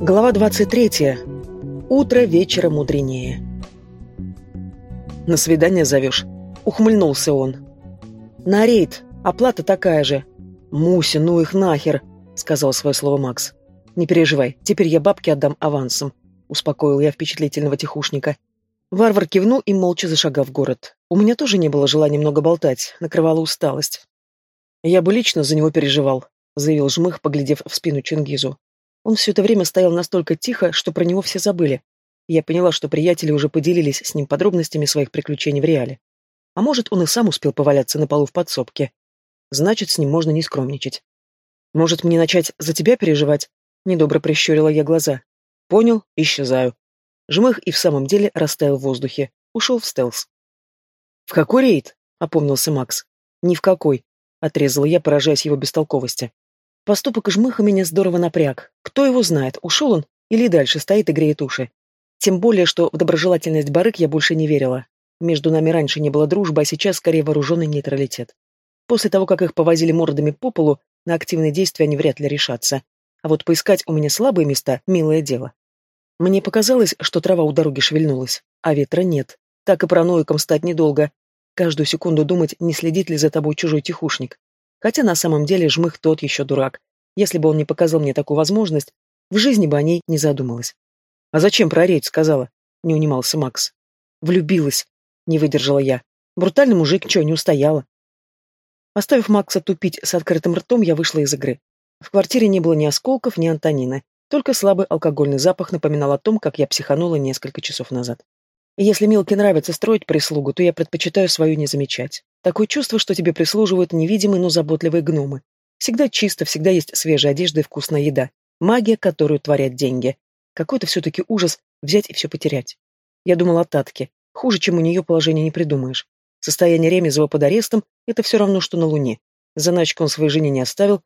Глава 23. Утро вечера мудренее. «На свидание зовешь?» — ухмыльнулся он. «На рейд. Оплата такая же». «Муся, ну их нахер!» — сказал свое слово Макс. «Не переживай, теперь я бабки отдам авансом», — успокоил я впечатлительного тихушника. Варвар кивнул и молча зашагал в город. У меня тоже не было желания много болтать, накрывала усталость. «Я бы лично за него переживал», — заявил Жмых, поглядев в спину Чингизу. Он все это время стоял настолько тихо, что про него все забыли. Я поняла, что приятели уже поделились с ним подробностями своих приключений в реале. А может, он и сам успел поваляться на полу в подсобке. Значит, с ним можно не скромничать. Может, мне начать за тебя переживать? Недобро прищурила я глаза. Понял, исчезаю. Жмых и в самом деле растаял в воздухе. Ушел в стелс. «В какой рейд?» — опомнился Макс. «Ни в какой», — отрезала я, поражаясь его бестолковости. Поступок жмыха меня здорово напряг. Кто его знает, ушел он или дальше стоит и греет уши. Тем более, что в доброжелательность барык я больше не верила. Между нами раньше не было дружбы, а сейчас скорее вооруженный нейтралитет. После того, как их повозили мордами по полу, на активные действия они вряд ли решатся. А вот поискать у меня слабые места — милое дело. Мне показалось, что трава у дороги шевельнулась, а ветра нет. Так и параноиком стать недолго. Каждую секунду думать, не следит ли за тобой чужой тихушник. Хотя на самом деле жмых тот еще дурак. Если бы он не показал мне такую возможность, в жизни бы о ней не задумалась. «А зачем прореть?» — сказала. Не унимался Макс. «Влюбилась», — не выдержала я. «Брутальный мужик, чё, не устояла?» Оставив Макса тупить с открытым ртом, я вышла из игры. В квартире не было ни осколков, ни Антонины. Только слабый алкогольный запах напоминал о том, как я психанула несколько часов назад. Если Милке нравится строить прислугу, то я предпочитаю свою не замечать. Такое чувство, что тебе прислуживают невидимые, но заботливые гномы. Всегда чисто, всегда есть свежая одежда и вкусная еда. Магия, которую творят деньги. Какой-то все-таки ужас взять и все потерять. Я думал о Татке. Хуже, чем у нее положение не придумаешь. Состояние Ремезова под арестом — это все равно, что на Луне. Заначку он своей жене не оставил.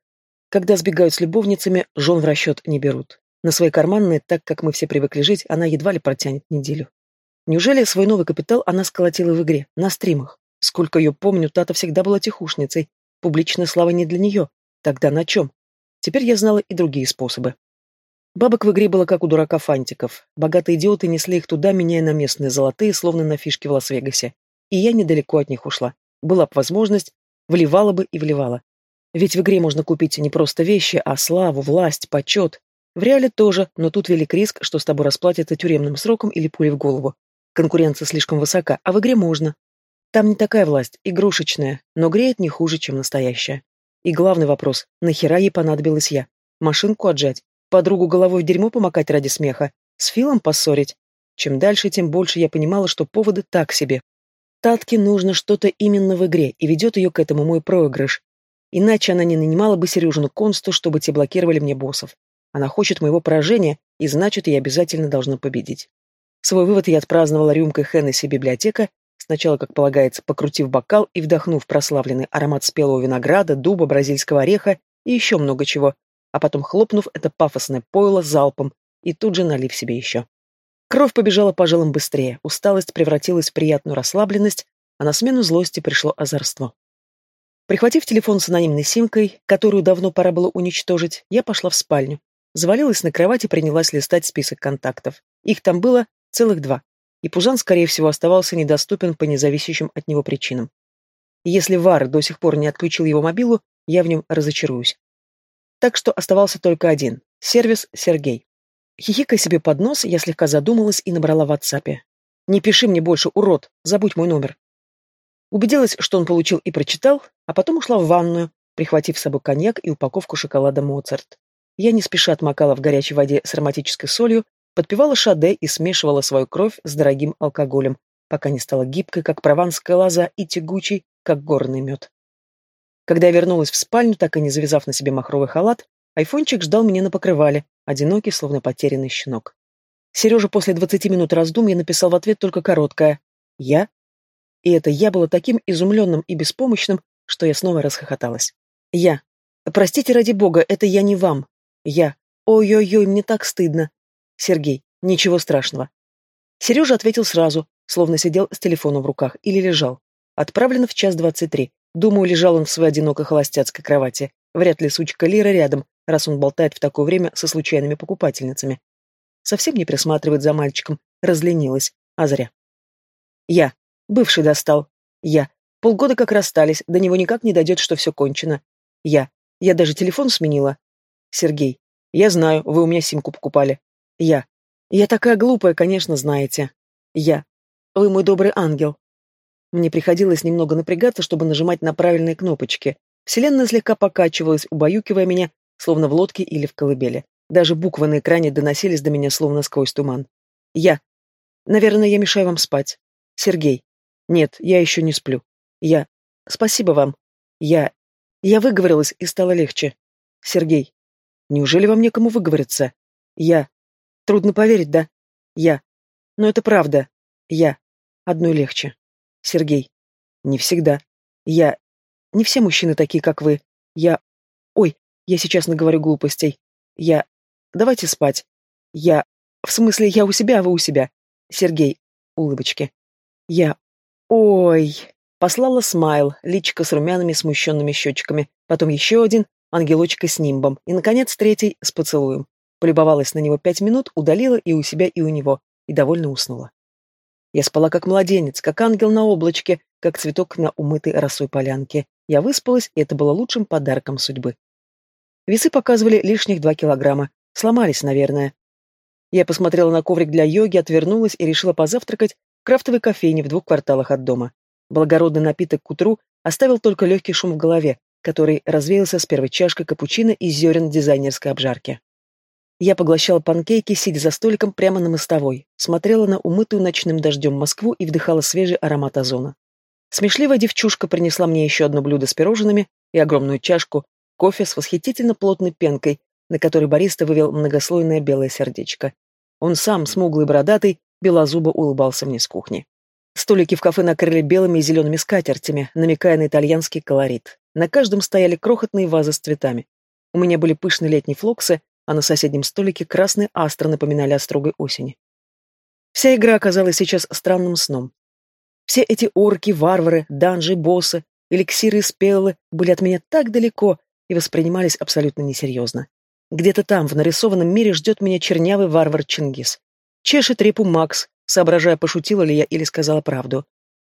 Когда сбегают с любовницами, жен в расчет не берут. На свои карманные, так как мы все привыкли жить, она едва ли протянет неделю. Неужели свой новый капитал она сколотила в игре, на стримах? Сколько ее помню, Тата всегда была тихушницей. Публичная слава не для нее. Тогда на чем? Теперь я знала и другие способы. Бабок в игре было как у дурака фантиков. Богатые идиоты несли их туда, меняя на местные золотые, словно на фишки в Лас-Вегасе. И я недалеко от них ушла. Была бы возможность, вливала бы и вливала. Ведь в игре можно купить не просто вещи, а славу, власть, почет. В реале тоже, но тут велик риск, что с тобой расплатятся тюремным сроком или пулей в голову. Конкуренция слишком высока, а в игре можно. Там не такая власть, игрушечная, но греет не хуже, чем настоящая. И главный вопрос, нахера ей понадобилась я? Машинку отжать? Подругу головой в дерьмо помакать ради смеха? С Филом поссорить? Чем дальше, тем больше я понимала, что поводы так себе. Татке нужно что-то именно в игре, и ведет ее к этому мой проигрыш. Иначе она не нанимала бы Сережину Консту, чтобы те блокировали мне боссов. Она хочет моего поражения, и значит, я обязательно должна победить. Свой вывод я отпраздновала рюмкой Хеннесси библиотека Сначала, как полагается, покрутив бокал и вдохнув прославленный аромат спелого винограда, дуба, бразильского ореха и еще много чего, а потом хлопнув это пафосное пойло залпом и тут же налив себе еще. Кровь побежала по жилам быстрее, усталость превратилась в приятную расслабленность, а на смену злости пришло озорство. Прихватив телефон с анонимной симкой, которую давно пора было уничтожить, я пошла в спальню. Завалилась на кровать и принялась листать список контактов. Их там было целых два и Пузан, скорее всего, оставался недоступен по независящим от него причинам. если Вар до сих пор не отключил его мобилу, я в нем разочаруюсь. Так что оставался только один — сервис Сергей. Хихикая себе под нос, я слегка задумалась и набрала в WhatsApp. «Не пиши мне больше, урод, забудь мой номер». Убедилась, что он получил и прочитал, а потом ушла в ванную, прихватив с собой коньяк и упаковку шоколада Моцарт. Я не спеша отмокала в горячей воде с ароматической солью, Подпевала шаде и смешивала свою кровь с дорогим алкоголем, пока не стала гибкой, как прованская лоза, и тягучей, как горный мед. Когда я вернулась в спальню, так и не завязав на себе махровый халат, айфончик ждал меня на покрывале, одинокий, словно потерянный щенок. Сережа после двадцати минут раздумья написал в ответ только короткое «Я?». И это «я» было таким изумленным и беспомощным, что я снова расхохоталась. «Я. Простите ради бога, это я не вам. Я. Ой-ой-ой, мне так стыдно. Сергей, ничего страшного. Сережа ответил сразу, словно сидел с телефоном в руках или лежал. Отправлено в час двадцать три. Думаю, лежал он в своей одинокой холостяцкой кровати. Вряд ли сучка Лира рядом, раз он болтает в такое время со случайными покупательницами. Совсем не присматривает за мальчиком, разленилась, а зря. Я. Бывший достал. Я. Полгода как расстались, до него никак не дойдет, что все кончено. Я. Я даже телефон сменила. Сергей. Я знаю, вы у меня симку покупали. Я. Я такая глупая, конечно, знаете. Я. Вы мой добрый ангел. Мне приходилось немного напрягаться, чтобы нажимать на правильные кнопочки. Вселенная слегка покачивалась, убаюкивая меня, словно в лодке или в колыбели. Даже буквы на экране доносились до меня словно сквозь туман. Я. Наверное, я мешаю вам спать. Сергей. Нет, я еще не сплю. Я. Спасибо вам. Я. Я выговорилась и стало легче. Сергей. Неужели вам некому выговориться? Я. Трудно поверить, да? Я. Но это правда. Я. Одной легче. Сергей. Не всегда. Я... Не все мужчины такие, как вы. Я... Ой, я сейчас наговорю глупостей. Я... Давайте спать. Я... В смысле, я у себя, а вы у себя. Сергей. Улыбочки. Я... Ой... Послала смайл, личико с румяными смущенными щечками, потом еще один, ангелочка с нимбом, и, наконец, третий с поцелуем. Полюбовалась на него пять минут, удалила и у себя, и у него, и довольно уснула. Я спала как младенец, как ангел на облачке, как цветок на умытой росой полянке. Я выспалась, и это было лучшим подарком судьбы. Весы показывали лишних два килограмма. Сломались, наверное. Я посмотрела на коврик для йоги, отвернулась и решила позавтракать в крафтовой кофейне в двух кварталах от дома. Благородный напиток к утру оставил только легкий шум в голове, который развеялся с первой чашкой капучино из зерен дизайнерской обжарки. Я поглощала панкейки, сидя за столиком прямо на мостовой, смотрела на умытую ночным дождем Москву и вдыхала свежий аромат озона. Смешливая девчушка принесла мне еще одно блюдо с пирожными и огромную чашку кофе с восхитительно плотной пенкой, на которой бариста вывел многослойное белое сердечко. Он сам, смуглый бородатый, белозубо улыбался мне с кухни. Столики в кафе накрыли белыми и зелеными скатертями, намекая на итальянский колорит. На каждом стояли крохотные вазы с цветами. У меня были пышные летние флоксы, а на соседнем столике красные астры напоминали о строгой осени. Вся игра оказалась сейчас странным сном. Все эти орки, варвары, данжи, боссы, эликсиры и спеллы были от меня так далеко и воспринимались абсолютно несерьезно. Где-то там, в нарисованном мире, ждет меня чернявый варвар Чингис. Чешет репу Макс, соображая, пошутила ли я или сказала правду.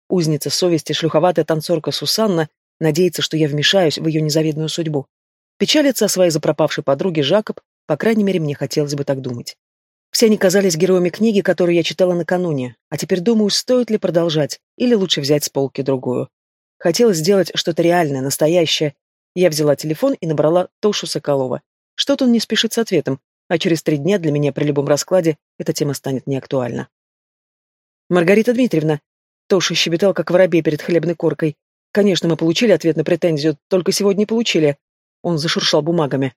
Узница совести, шлюховатая танцорка Сусанна надеется, что я вмешаюсь в ее незавидную судьбу. Печалится о своей запропавшей подруге Жакоб, по крайней мере, мне хотелось бы так думать. Все они казались героями книги, которую я читала накануне, а теперь думаю, стоит ли продолжать, или лучше взять с полки другую. Хотелось сделать что-то реальное, настоящее. Я взяла телефон и набрала Тошу Соколова. Что-то он не спешит с ответом, а через три дня для меня при любом раскладе эта тема станет неактуальна. «Маргарита Дмитриевна», Тоша щебетал, как воробей перед хлебной коркой. «Конечно, мы получили ответ на претензию, только сегодня получили». Он зашуршал бумагами.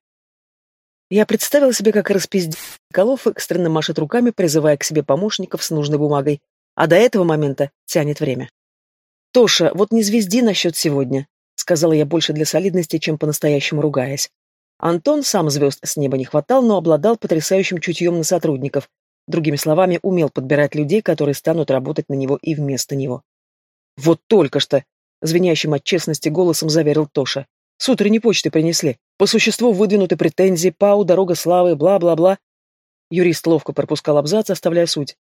Я представила себе, как распиздец Колов экстренно машет руками, призывая к себе помощников с нужной бумагой, а до этого момента тянет время. «Тоша, вот не звезди насчет сегодня», — сказала я больше для солидности, чем по-настоящему ругаясь. Антон сам звезд с неба не хватал, но обладал потрясающим чутьем на сотрудников. Другими словами, умел подбирать людей, которые станут работать на него и вместо него. «Вот только что!» — звенящим от честности голосом заверил Тоша. С утренней почты принесли. По существу выдвинуты претензии, ПАУ, дорога славы, бла-бла-бла. Юрист ловко пропускал абзац, оставляя суть.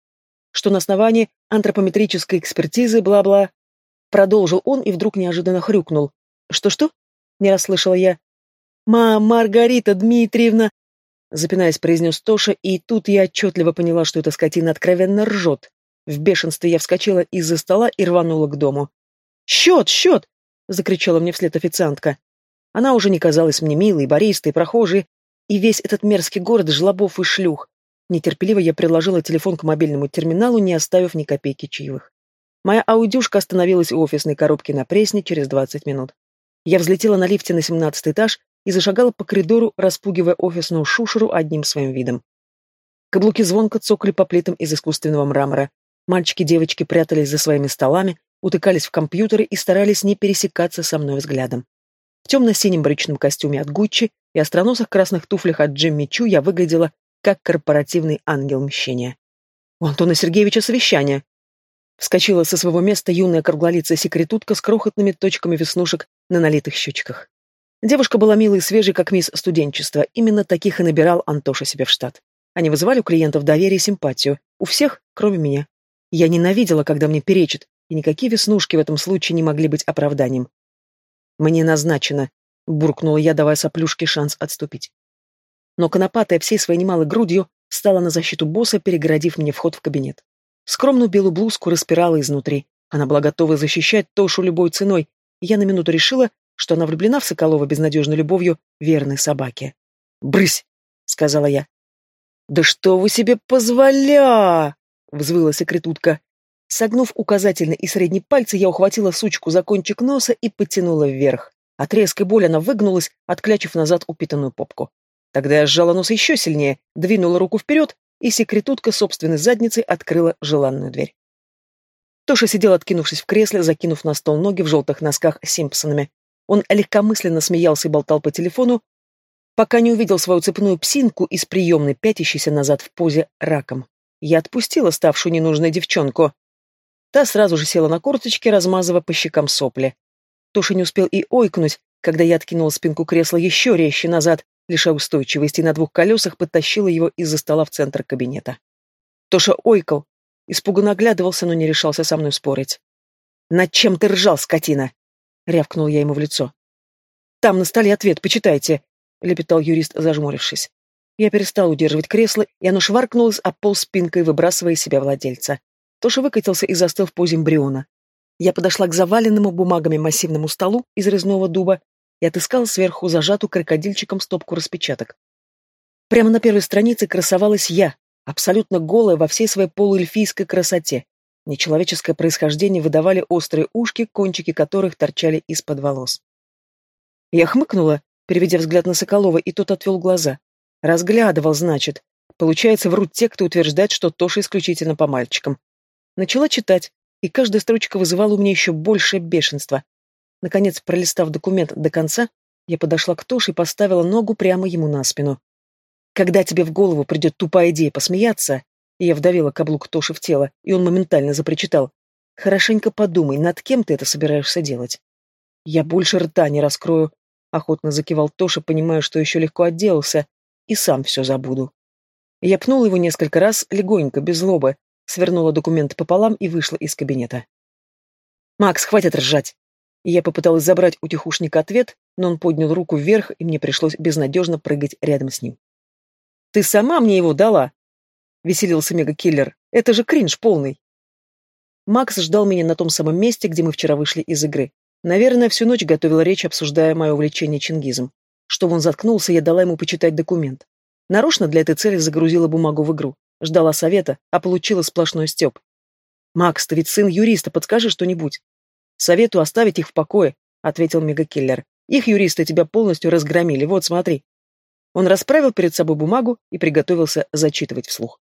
Что на основании антропометрической экспертизы, бла-бла. Продолжил он и вдруг неожиданно хрюкнул. «Что-что?» — не расслышала я. «Ма, Маргарита Дмитриевна!» Запинаясь, произнес Тоша, и тут я отчетливо поняла, что эта скотина откровенно ржет. В бешенстве я вскочила из-за стола и рванула к дому. «Счет, счет!» — закричала мне вслед официантка. Она уже не казалась мне милой, баристой, прохожей, и весь этот мерзкий город жлобов и шлюх. Нетерпеливо я приложила телефон к мобильному терминалу, не оставив ни копейки чаевых. Моя аудюшка остановилась у офисной коробки на Пресне через 20 минут. Я взлетела на лифте на 17 этаж и зашагала по коридору, распугивая офисную шушеру одним своим видом. Каблуки звонко цокали по плитам из искусственного мрамора. Мальчики и девочки прятались за своими столами, утыкались в компьютеры и старались не пересекаться со мной взглядом. В темно-синем брючном костюме от Гуччи и остроносых красных туфлях от Джимми Чу я выглядела как корпоративный ангел мщения. «У Антона Сергеевича совещание!» Вскочила со своего места юная круглолицая секретутка с крохотными точками веснушек на налитых щечках. Девушка была милой и свежей, как мисс студенчества. Именно таких и набирал Антоша себе в штат. Они вызывали у клиентов доверие и симпатию. У всех, кроме меня. Я ненавидела, когда мне перечат, и никакие веснушки в этом случае не могли быть оправданием. «Мне назначено», — буркнула я, давая соплюшке шанс отступить. Но конопатая всей своей немалой грудью стала на защиту босса, перегородив мне вход в кабинет. Скромную белую блузку распирала изнутри. Она была готова защищать Тошу любой ценой, я на минуту решила, что она влюблена в Соколова безнадежной любовью верной собаки. «Брысь!» — сказала я. «Да что вы себе позволя!» — взвыла секретутка. Согнув указательный и средний пальцы, я ухватила сучку за кончик носа и потянула вверх. От резкой боли она выгнулась, отклячив назад упитанную попку. Тогда я сжала нос еще сильнее, двинула руку вперед, и секретутка собственной задницей открыла желанную дверь. Тоша сидел, откинувшись в кресле, закинув на стол ноги в желтых носках с симпсонами. Он легкомысленно смеялся и болтал по телефону, пока не увидел свою цепную псинку из приемной, пятящейся назад в позе раком. Я отпустила ставшую ненужной девчонку. Та сразу же села на корточки, размазывая по щекам сопли. Тоша не успел и ойкнуть, когда я откинула спинку кресла еще резче назад, лишая устойчивости, на двух колесах подтащила его из-за стола в центр кабинета. Тоша ойкал, испуганно оглядывался, но не решался со мной спорить. «Над чем ты ржал, скотина?» — рявкнул я ему в лицо. «Там на столе ответ, почитайте», — лепетал юрист, зажмурившись. Я перестал удерживать кресло, и оно шваркнулось об пол спинкой, выбрасывая себя владельца. Тоша выкатился и застыл в позе эмбриона. Я подошла к заваленному бумагами массивному столу из резного дуба и отыскала сверху зажатую крокодильчиком стопку распечаток. Прямо на первой странице красовалась я, абсолютно голая во всей своей полуэльфийской красоте. Нечеловеческое происхождение выдавали острые ушки, кончики которых торчали из-под волос. Я хмыкнула, переведя взгляд на Соколова, и тот отвел глаза. Разглядывал, значит. Получается, врут те, кто утверждает, что Тоша исключительно по мальчикам. Начала читать, и каждая строчка вызывала у меня еще большее бешенство. Наконец, пролистав документ до конца, я подошла к Тоше и поставила ногу прямо ему на спину. Когда тебе в голову придет тупая идея посмеяться, я вдавила каблук Тоши в тело, и он моментально запричитал. Хорошенько подумай, над кем ты это собираешься делать. Я больше рта не раскрою, охотно закивал Тоша, понимая, что еще легко отделался, и сам все забуду. Я пнула его несколько раз, легонько, без злобы, свернула документ пополам и вышла из кабинета. «Макс, хватит ржать!» Я попыталась забрать у тихушника ответ, но он поднял руку вверх, и мне пришлось безнадежно прыгать рядом с ним. «Ты сама мне его дала!» — веселился мегакиллер. «Это же кринж полный!» Макс ждал меня на том самом месте, где мы вчера вышли из игры. Наверное, всю ночь готовил речь, обсуждая мое увлечение чингизом. Чтобы он заткнулся, я дала ему почитать документ. Нарочно для этой цели загрузила бумагу в игру. Ждала совета, а получила сплошной стёб. «Макс, ты ведь сын юриста, подскажи что-нибудь». «Советую оставить их в покое», — ответил мегакиллер. «Их юристы тебя полностью разгромили, вот смотри». Он расправил перед собой бумагу и приготовился зачитывать вслух.